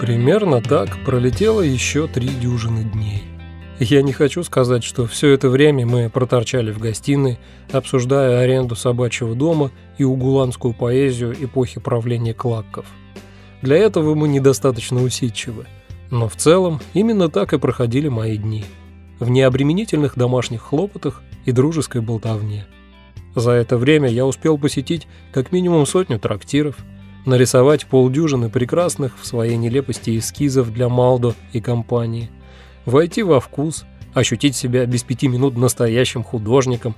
Примерно так пролетело еще три дюжины дней. Я не хочу сказать, что все это время мы проторчали в гостиной, обсуждая аренду собачьего дома и угуланскую поэзию эпохи правления клакков. Для этого мы недостаточно усидчивы. Но в целом именно так и проходили мои дни. В необременительных домашних хлопотах и дружеской болтовне. За это время я успел посетить как минимум сотню трактиров, нарисовать полдюжины прекрасных в своей нелепости эскизов для Малдо и компании, войти во вкус, ощутить себя без пяти минут настоящим художником,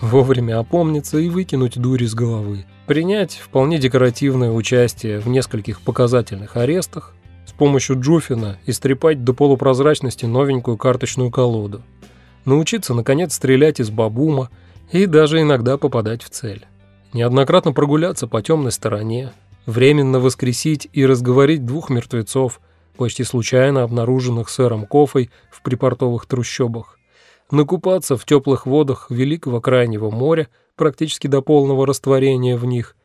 вовремя опомниться и выкинуть дури с головы, принять вполне декоративное участие в нескольких показательных арестах, с помощью Джуфина истрепать до полупрозрачности новенькую карточную колоду, научиться, наконец, стрелять из бабума и даже иногда попадать в цель. Неоднократно прогуляться по темной стороне, временно воскресить и разговорить двух мертвецов, почти случайно обнаруженных сэром Кофой в припортовых трущобах, накупаться в теплых водах Великого Крайнего моря практически до полного растворения в них,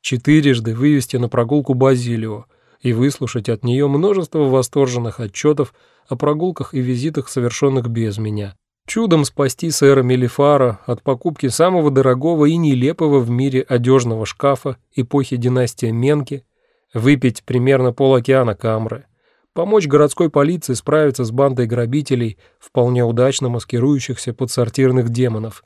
четырежды вывести на прогулку Базилио и выслушать от нее множество восторженных отчетов о прогулках и визитах, совершенных без меня. Чудом спасти сэра Мелифара от покупки самого дорогого и нелепого в мире одежного шкафа эпохи династии Менки, выпить примерно полокеана камры, помочь городской полиции справиться с бандой грабителей, вполне удачно маскирующихся под сортирных демонов,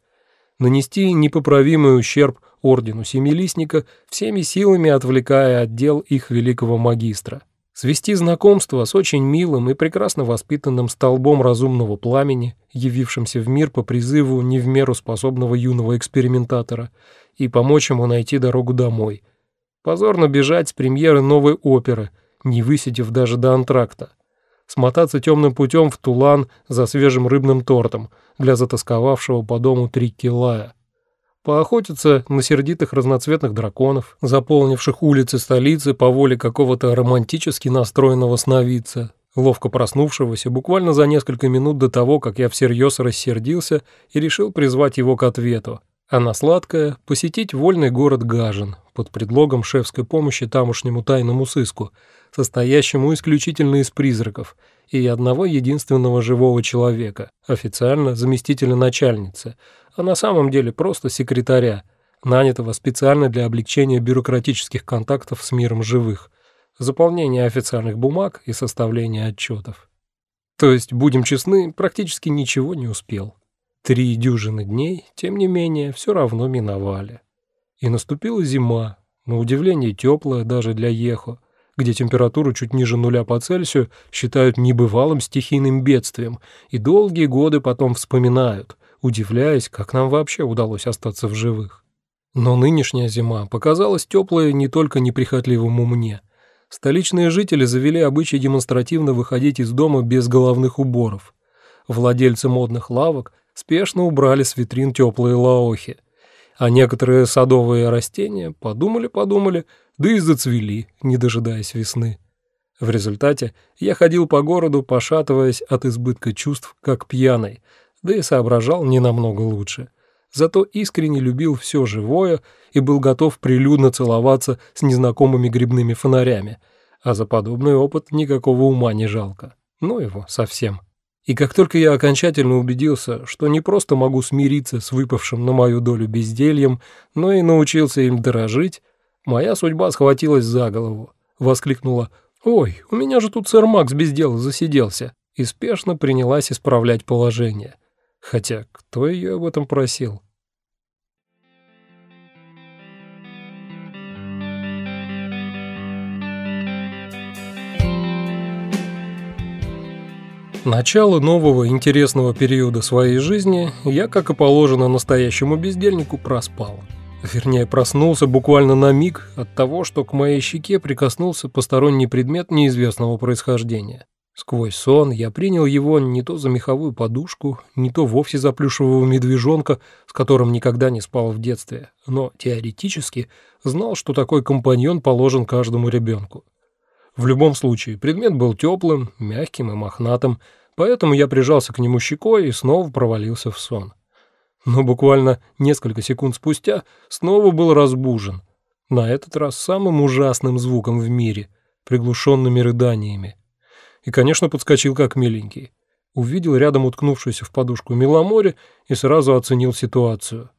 нанести непоправимый ущерб ордену Семилистника, всеми силами отвлекая от дел их великого магистра. Свести знакомство с очень милым и прекрасно воспитанным столбом разумного пламени, явившимся в мир по призыву не в меру способного юного экспериментатора, и помочь ему найти дорогу домой. Позорно бежать с премьеры новой оперы – не высидев даже до антракта. Смотаться темным путем в Тулан за свежим рыбным тортом для затасковавшего по дому Триккилая. Поохотиться на сердитых разноцветных драконов, заполнивших улицы столицы по воле какого-то романтически настроенного сновидца, ловко проснувшегося буквально за несколько минут до того, как я всерьез рассердился и решил призвать его к ответу. А на сладкое – посетить вольный город Гажин под предлогом шефской помощи тамошнему тайному сыску – состоящему исключительно из призраков, и одного единственного живого человека, официально заместителя начальницы, а на самом деле просто секретаря, нанятого специально для облегчения бюрократических контактов с миром живых, заполнения официальных бумаг и составления отчетов. То есть, будем честны, практически ничего не успел. Три дюжины дней, тем не менее, все равно миновали. И наступила зима, на удивление теплая даже для Ехо, где температуру чуть ниже нуля по Цельсию считают небывалым стихийным бедствием и долгие годы потом вспоминают, удивляясь, как нам вообще удалось остаться в живых. Но нынешняя зима показалась теплой не только неприхотливому мне. Столичные жители завели обычай демонстративно выходить из дома без головных уборов. Владельцы модных лавок спешно убрали с витрин теплые лаохи, а некоторые садовые растения подумали-подумали – да и зацвели, не дожидаясь весны. В результате я ходил по городу, пошатываясь от избытка чувств, как пьяный, да и соображал не намного лучше. Зато искренне любил все живое и был готов прилюдно целоваться с незнакомыми грибными фонарями, а за подобный опыт никакого ума не жалко. Ну его совсем. И как только я окончательно убедился, что не просто могу смириться с выпавшим на мою долю бездельем, но и научился им дорожить, Моя судьба схватилась за голову. Воскликнула «Ой, у меня же тут сэр Макс без дела засиделся» и спешно принялась исправлять положение. Хотя кто ее об этом просил? Начало нового интересного периода своей жизни я, как и положено настоящему бездельнику, проспал. Вернее, проснулся буквально на миг от того, что к моей щеке прикоснулся посторонний предмет неизвестного происхождения. Сквозь сон я принял его не то за меховую подушку, не то вовсе за плюшевого медвежонка, с которым никогда не спал в детстве, но теоретически знал, что такой компаньон положен каждому ребенку. В любом случае, предмет был теплым, мягким и мохнатым, поэтому я прижался к нему щекой и снова провалился в сон но буквально несколько секунд спустя снова был разбужен. На этот раз самым ужасным звуком в мире приглушенными рыданиями. И, конечно, подскочил как миленький. Увидел рядом уткнувшуюся в подушку Миломоре и сразу оценил ситуацию.